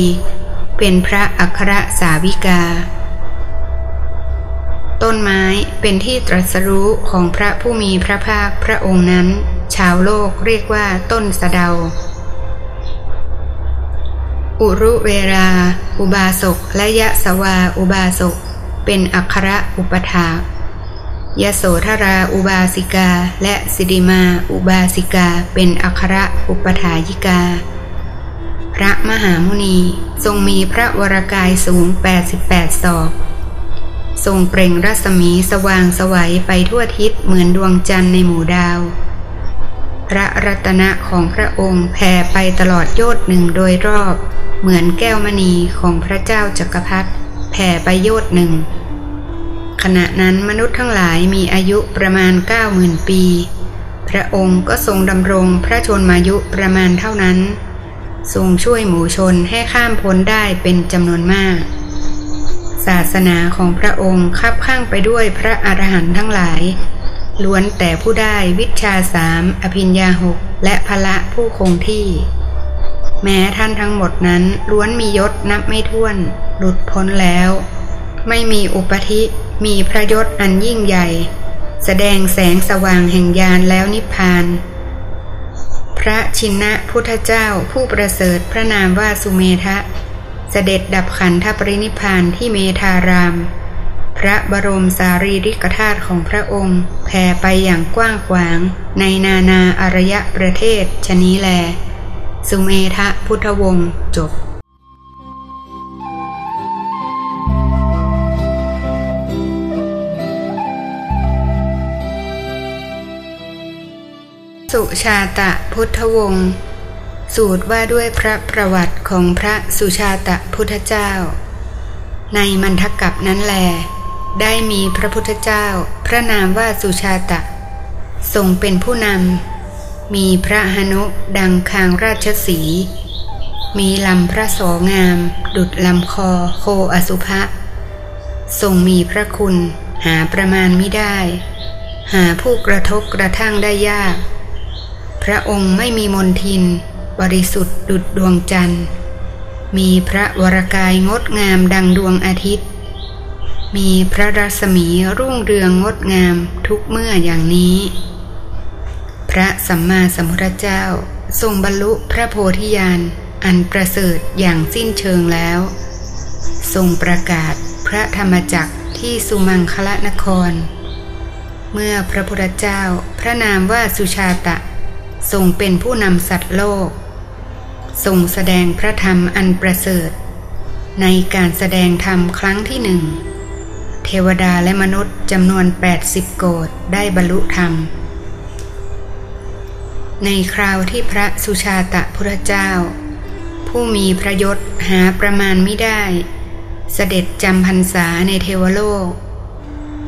เป็นพระอัครสาวิกา ต้นไม้เป็นที่ตรัสรู้ของพระผู้มีพระภาคพระองค์นั้น ชาวโลกเรียกว่าต้นสะเดา อุรุเวรา อุบาสกและยะสวาอุบาสกเป็นอัครอุปถา ยโสธราอุบาสิกา และสิริมาอุบาสิกาเป็นอัคระอุปถายิกา พระมหามุนีทรงมีพระวรากายสูง 88 ศอก ทรงเปล่งรัศมีสว่างสวัยไปทั่วทิศเหมือนดวงจันทร์ในหมู่ดาว พระรัตนะของพระองค์แผ่ไปตลอดโยดหนึ่งโดยรอบ เหมือนแก้วมณีของพระเจ้าจักรพรรดิแผ่ไปโยดหนึ่ง ขณะนั้นมนุษย์ทั้งหลายมีอายุประมาณเก้าหมื่นปี พระองค์ก็ทรงดำรงพระชนมายุประมาณเท่านั้น ทรงช่วยหมู่ชนให้ข้ามพ้นได้เป็นจำนวนมาก ศาสนาของพระองค์คับข้างไปด้วยพระอรหันต์ทั้งหลาย ล้วนแต่ผู้ได้วิชาสามอภิญญาหกและพละผู้คงที่ แม้ท่านทั้งหมดนั้นล้วนมียศนับไม่ถ้วน หลุดพ้นแล้ว ไม่มีอุปธิ มีพระยศอันยิ่งใหญ่ แสดงแสงสว่างแห่งยานแล้วนิพพาน พระชินะพุทธเจ้าผู้ประเสริฐพระนามว่าสุเมทะ เสด็จดับขันธปรินิพานที่เมธาราม พระบรมสารีริกธาตุของพระองค์แผ่ไปอย่างกว้างขวางในนานาอารยประเทศชนี้แล สุเมธะพุทธวงศ์จบ สุชาตะพุทธวงศ์สูตรว่าด้วยพระประวัติของพระสุชาตะพุทธเจ้า ในมันทกับนั้นแล ได้มีพระพุทธเจ้า พระนามว่าสุชาตะ ทรงเป็นผู้นำ มีพระหนุดังคางราชสี มีลำพระโสงาม ดุดลำคอโคอสุภะทรงมีพระคุณหาประมาณไม่ได้ หาผู้กระทบกระทั่งได้ยาก พระองค์ไม่มีมนทิน บริสุทธิ์ดุดดวงจันทร์ มีพระวรกายงดงามดังดวงอาทิตย์ มีพระรัศมีรุ่งเรืองงดงามทุกเมื่ออย่างนี้ พระสัมมาสัมพุทธเจ้าทรงบรรลุพระโพธิญาณอันประเสริฐอย่างสิ้นเชิงแล้ว ทรงประกาศพระธรรมจักรที่สุมังคละนคร เมื่อพระพุทธเจ้าพระนามว่าสุชาตะ ทรงเป็นผู้นำสัตว์โลก ทรงแสดงพระธรรมอันประเสริฐ ในการแสดงธรรมครั้งที่หนึ่ง เทวดาและมนุษย์จำนวน 80 โกดได้บรรลุธรรม ในคราวที่พระสุชาตะพุทธเจ้า ผู้มีพระยศหาประมาณไม่ได้ เสด็จจำพรรษาในเทวโลก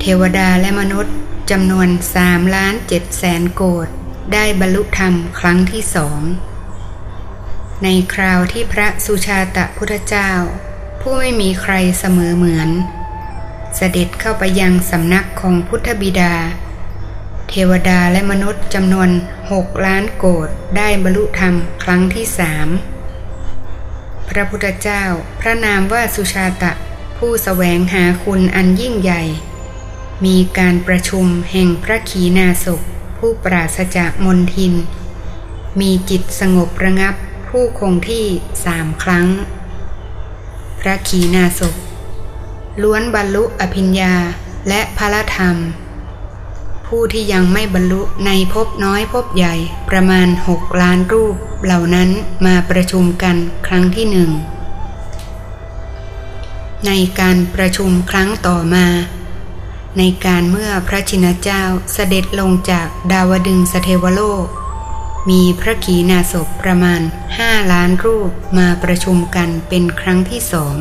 เทวดาและมนุษย์จำนวนสามล้านเจ็ดแสนโกด ได้บรรลุธรรมครั้งที่สอง ในคราวที่พระสุชาตะพุทธเจ้า ผู้ไม่มีใครเสมอเหมือน เสด็จเข้าไปยังสำนักของพุทธบิดา เทวดาและมนุษย์จำนวนหกล้านโกดได้บรรลุธรรมครั้งที่สามพระพุทธเจ้าพระนามว่าสุชาตะผู้สแสวงหาคุณอันยิ่งใหญ่ มีการประชุมแห่งพระขีณาสพ ผู้ปราศจากมนทิน มีจิตสงบระงับผู้คงที่สามครั้ง พระขีณาสพล้วนบรรลุอภิญญาและพระธรรม ผู้ที่ยังไม่บรรลุในภพน้อยภพใหญ่ประมาณหกล้านรูปเหล่านั้นมาประชุมกันครั้งที่หนึ่งในการประชุมครั้งต่อมา ในการเมื่อพระชินเจ้าเสด็จลงจากดาวดึงสเทวโลก มีพระขีณาสพประมาณห้าล้านรูปมาประชุมกันเป็นครั้งที่สอง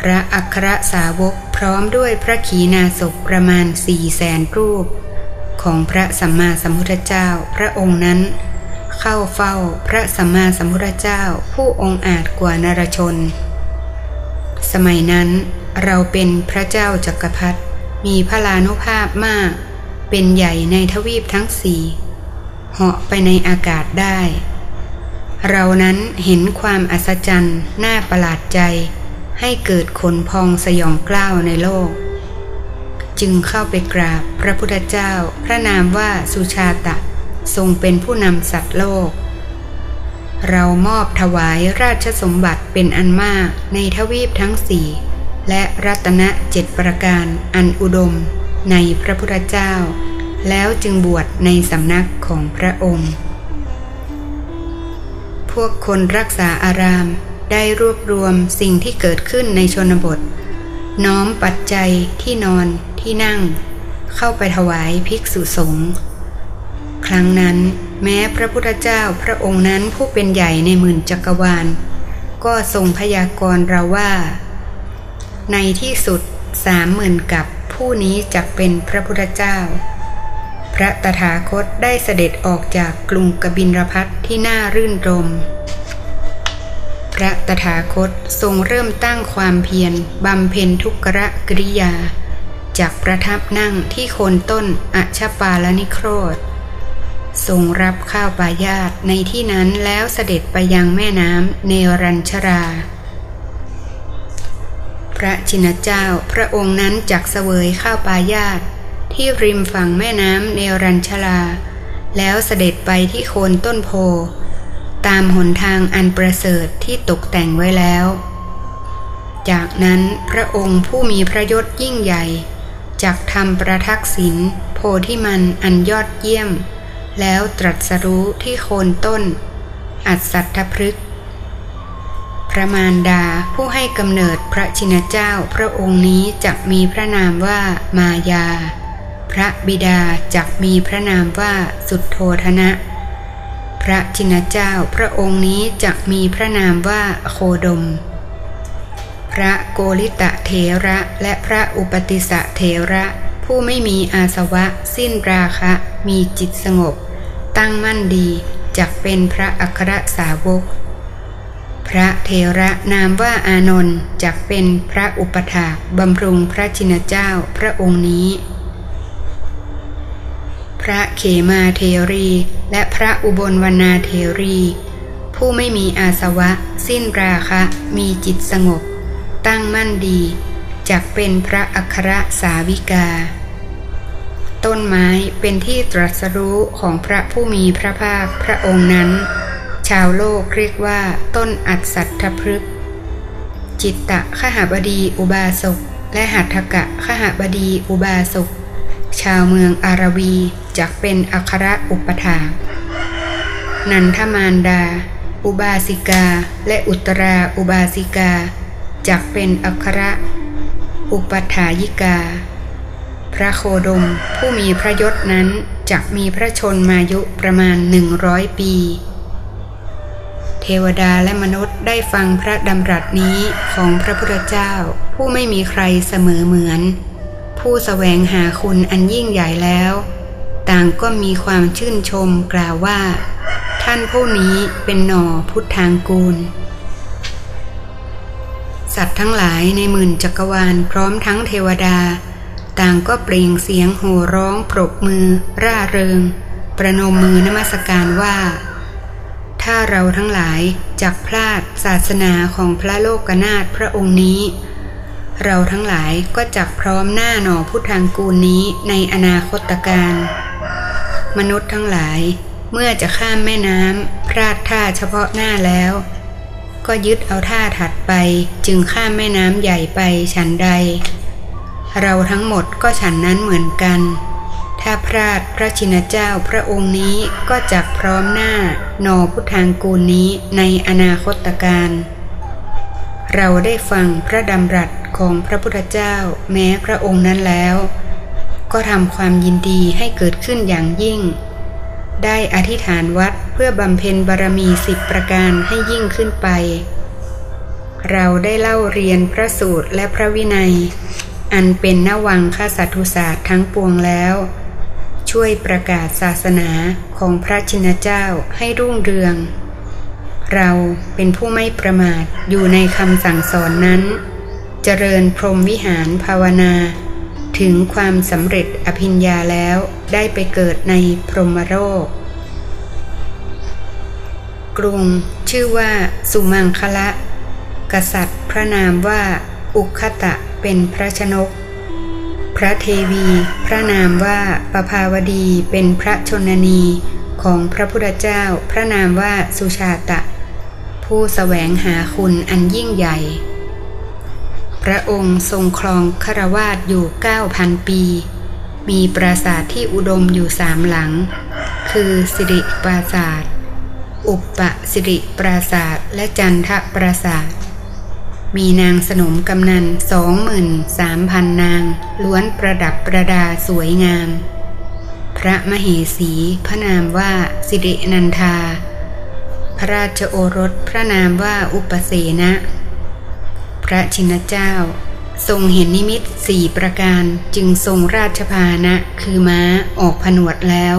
พระอัครสาวกพร้อมด้วยพระขีณาสพประมาณสี่แสนรูป ของพระสัมมาสัมพุทธเจ้าพระองค์นั้น เข้าเฝ้าพระสัมมาสัมพุทธเจ้าผู้องค์อาจกว่านรชน สมัยนั้น เราเป็นพระเจ้าจักรพรรดิมีพลานุภาพมาก เป็นใหญ่ในทวีปทั้งสี่เหาะไปในอากาศได้ เรานั้นเห็นความอัศจรรย์น่าประหลาดใจ ให้เกิดขนพองสยองกล้าวในโลก จึงเข้าไปกราบพระพุทธเจ้าพระนามว่าสุชาตะ ทรงเป็นผู้นำสัตว์โลก เรามอบถวายราชสมบัติเป็นอันมากในทวีปทั้งสี่ และรัตนเจ็ดประการอันอุดมในพระพุทธเจ้า แล้วจึงบวชในสำนักของพระองค์ พวกคนรักษาอารามได้รวบรวมสิ่งที่เกิดขึ้นในชนบท น้อมปัจจัยที่นอนที่นั่ง เข้าไปถวายภิกษุสงฆ์ครั้งนั้นแม้พระพุทธเจ้าพระองค์นั้นผู้เป็นใหญ่ในหมื่นจักรวาล ก็ทรงพยากรณ์เราว่า ในที่สุดสามหมื่นกับผู้นี้จักเป็นพระพุทธเจ้า พระตถาคตได้เสด็จออกจากกรุงกบินรพัทที่น่ารื่นรม พระตถาคตทรงเริ่มตั้งความเพียรบำเพ็ญทุกขะกริยาจากประทับนั่งที่โคนต้นอัชปาลนิโครธทรงรับข้าวปายาตในที่นั้นแล้วเสด็จไปยังแม่น้ำเนรัญชรา พระชินเจ้าพระองค์นั้นจักเสวยข้าวปายาตที่ริมฝั่งแม่น้ำเนรัญชลา แล้วเสด็จไปที่โคนต้นโพ ตามหนทางอันประเสริฐที่ตกแต่งไว้แล้ว จากนั้นพระองค์ผู้มีพระยศยิ่งใหญ่จักทำประทักษิณโพที่มันอันยอดเยี่ยม แล้วตรัสรู้ที่โคนต้น อัศทพฤกษ พระมารดาผู้ให้กำเนิดพระชินเจ้าพระองค์นี้จักมีพระนามว่ามายา พระบิดาจักมีพระนามว่าสุดโทธนะ พระชินเจ้าพระองค์นี้จักมีพระนามว่าโคดม พระโกริตะเถระและพระอุปติสะเถระผู้ไม่มีอาสวะสิ้นราคะ มีจิตสงบ ตั้งมั่นดีจักเป็นพระอัครสาวก พระเทระนามว่าอานนท์จักเป็นพระอุปถาบำรุงพระชินเจ้าพระองค์นี้ พระเขมาเทรี และพระอุบลวนาเทรี ผู้ไม่มีอาสวะ สิ้นราคะ มีจิตสงบ ตั้งมั่นดีจักเป็นพระอัครสาวิกา ต้นไม้เป็นที่ตรัสรู้ของพระผู้มีพระภาคพระองค์นั้น ชาวโลกเรียกว่าต้นอัศทพฤกษ์จิตตะขหบดีอุบาสก และหัตถกะขหบดีอุบาสก ชาวเมืองอารวีจักเป็นอัครอุปถานันทมารดา อุบาสิกา และอุตราอุบาสิกาจักเป็นอัครอุปถายิกา พระโคดมผู้มีพระยศนั้นจักมีพระชนมายุประมาณหนึ่งร้อยปี ทวดาและมนุษย์ได้ฟังพระดำรัสนี้ของพระพุทธเจ้า ผู้ไม่มีใครเสมอเหมือน ผู้สแสวงหาคุณอันยิ่งใหญ่แล้ว ต่างก็มีความชื่นชมกล่าวว่า ท่านผู้นี้เป็นหน่อพุทธางกูล สัตว์ทั้งหลายในหมื่นจักรวาลพร้อมทั้งเทวดา ต่างก็เปล่งเสียงโห่ร้องปรบมือ ร่าเริง ประนมมือนมัสการว่า ถ้าเราทั้งหลายจักพลาดศาสนาของพระโลกนาถพระองค์นี้ เราทั้งหลายก็จักพร้อมหน้าหน่อพุทธังกูลนี้ในอนาคตการมนุษย์ทั้งหลายเมื่อจะข้ามแม่น้ำพลาดท่าเฉพาะหน้าแล้ว ก็ยึดเอาท่าถัดไปจึงข้ามแม่น้ำใหญ่ไปฉันใด เราทั้งหมดก็ฉันนั้นเหมือนกัน ถ้าพระพระชินเจ้าพระองค์นี้ก็จักพร้อมหน้า นอพุทธางกูลนี้ในอนาคตการเราได้ฟังพระดำรัสของพระพุทธเจ้าแม้พระองค์นั้นแล้ว ก็ทำความยินดีให้เกิดขึ้นอย่างยิ่ง ได้อธิษฐานวัดเพื่อบำเพ็ญบารมีสิบประการให้ยิ่งขึ้นไป เราได้เล่าเรียนพระสูตรและพระวินัย อันเป็นนวังคสัตุศาสตร์ทั้งปวงแล้ว ช่วยประกาศศาสนาของพระชินเจ้าให้รุ่งเรือง เราเป็นผู้ไม่ประมาทอยู่ในคำสั่งสอนนั้น เจริญพรหมวิหารภาวนา ถึงความสำเร็จอภิญญาแล้วได้ไปเกิดในพรหมโลกกรุงชื่อว่าสุมังคละ กษัตริย์พระนามว่าอุคตะเป็นพระชนก พระเทวี พระนามว่าปภาวดีเป็นพระชนนีของพระพุทธเจ้า พระนามว่าสุชาตะ ผู้สแสวงหาคุณอันยิ่งใหญ่ พระองค์ทรงครองคารวาสอยู่เก้าพันปี มีปราสาทที่อุดมอยู่สามหลัง คือสิริปราสาท อุปปสิริปราสาทและจันทปราสาท มีนางสนมกำนันสองหมื่นสามพันนาง ล้วนประดับประดาสวยงาม พระมเหสี พระนามว่าสิรินันทา พระราชโอรสพระนามว่าอุปเสนะ พระชินเจ้า ทรงเห็นนิมิตสี่ประการจึงทรงราชพานะคือม้าออกผนวดแล้ว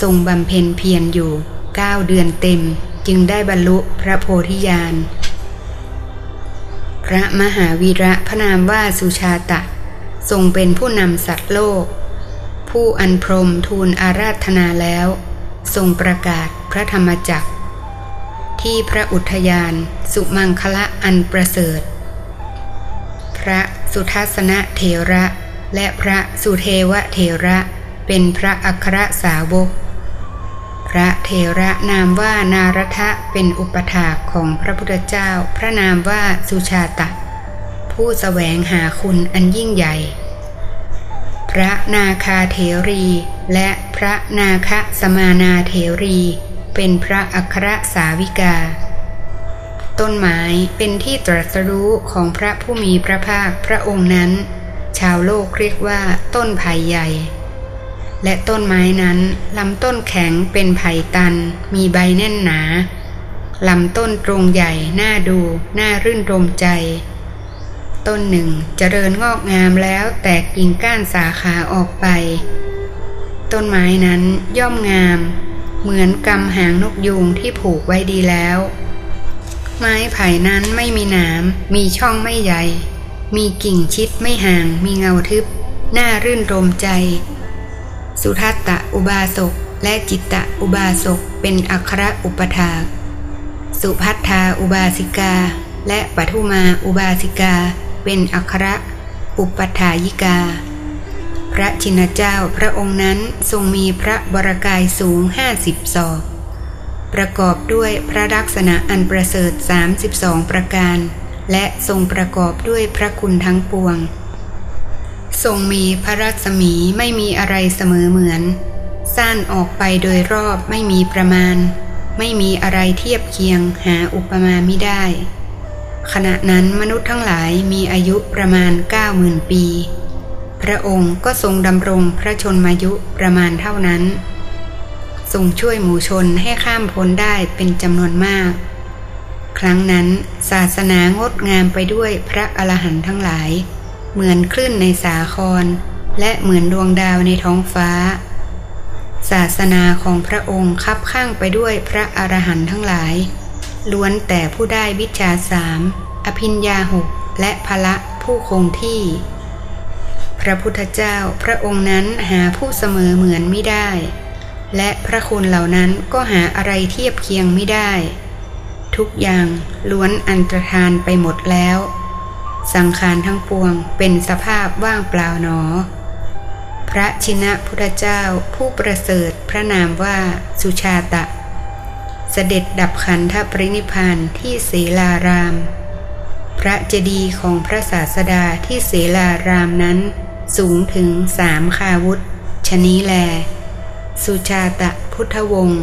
ทรงบำเพ็ญเพียรอยู่เก้าเดือนเต็มจึงได้บรรลุพระโพธิญาณ พระมหาวีระพระนามว่าสุชาตะ ทรงเป็นผู้นำสัตว์โลก ผู้อันพรมทูลอาราธนาแล้ว ทรงประกาศพระธรรมจักร ที่พระอุทยานสุมังคละอันประเสริฐ พระสุทัศนเถระและพระสุเทวเถระเป็นพระอัครสาวก พระเทระนามว่านารทะเป็นอุปถากของพระพุทธเจ้า พระนามว่าสุชาตะ ผู้สแสวงหาคุณอันยิ่งใหญ่ พระนาคาเถรี และพระนาคสมานาเถรี เป็นพระอัครสาวิกา ต้นไม้เป็นที่ตรัสรู้ของพระผู้มีพระภาคพระองค์นั้น ชาวโลกเรียกว่าต้นไผ่ใหญ่ และต้นไม้นั้นลำต้นแข็งเป็นไผ่ตัน มีใบแน่นหนาลำต้นตรงใหญ่น่าดูน่ารื่นรมใจ ต้นหนึ่งจเจริญงอกงามแล้วแตกกิ่งก้านสาขาออกไป ต้นไม้นั้นย่อมงาม เหมือนกำหางนกยูงที่ผูกไว้ดีแล้ว ไม้ไผ่นั้นไม่มีหนามมีช่องไม่ใหญ่ มีกิ่งชิดไม่ห่างมีเงาทึบ น่ารื่นรมใจ สุทัตตะอุบาสก และจิตตะอุบาสก เป็นอัครอุปถาสุพัทธาอุบาสิกา และปทุมาอุบาสิกา เป็นอัครอุปถายิกา พระชินเจ้าพระองค์นั้นทรงมีพระบรกายสูงห้าสิบศอกประกอบด้วยพระลักษณะอันประเสริฐสามสิบสองประการ และทรงประกอบด้วยพระคุณทั้งปวง ทรงมีพระรัศมีไม่มีอะไรเสมอเหมือนสั้นออกไปโดยรอบไม่มีประมาณ ไม่มีอะไรเทียบเคียงหาอุปมาไม่ได้ ขณะนั้นมนุษย์ทั้งหลายมีอายุประมาณเก้าหมื่นปี พระองค์ก็ทรงดำรงพระชนมายุประมาณเท่านั้น ทรงช่วยหมู่ชนให้ข้ามพ้นได้เป็นจำนวนมาก ครั้งนั้นศาสนางดงามไปด้วยพระอรหันต์ทั้งหลาย เหมือนคลื่นในสาคร และเหมือนดวงดาวในท้องฟ้า ศาสนาของพระองค์คับข้างไปด้วยพระอรหันต์ทั้งหลาย ล้วนแต่ผู้ได้วิชาสาม อภิญญาหกและพละผู้คงที่ พระพุทธเจ้าพระองค์นั้นหาผู้เสมอเหมือนไม่ได้ และพระคุณเหล่านั้นก็หาอะไรเทียบเคียงไม่ได้ ทุกอย่างล้วนอันตรธานไปหมดแล้ว สังขารทั้งปวงเป็นสภาพว่างเปล่าหนอ พระชินะพุทธเจ้าผู้ประเสริฐพระนามว่าสุชาตะ เสด็จดับขันธปรินิพานที่เสลาราม พระเจดีย์ของพระศาสดาที่เสลารามนั้น สูงถึงสามคาวุธชนี้แล สุชาตะพุทธวงศ์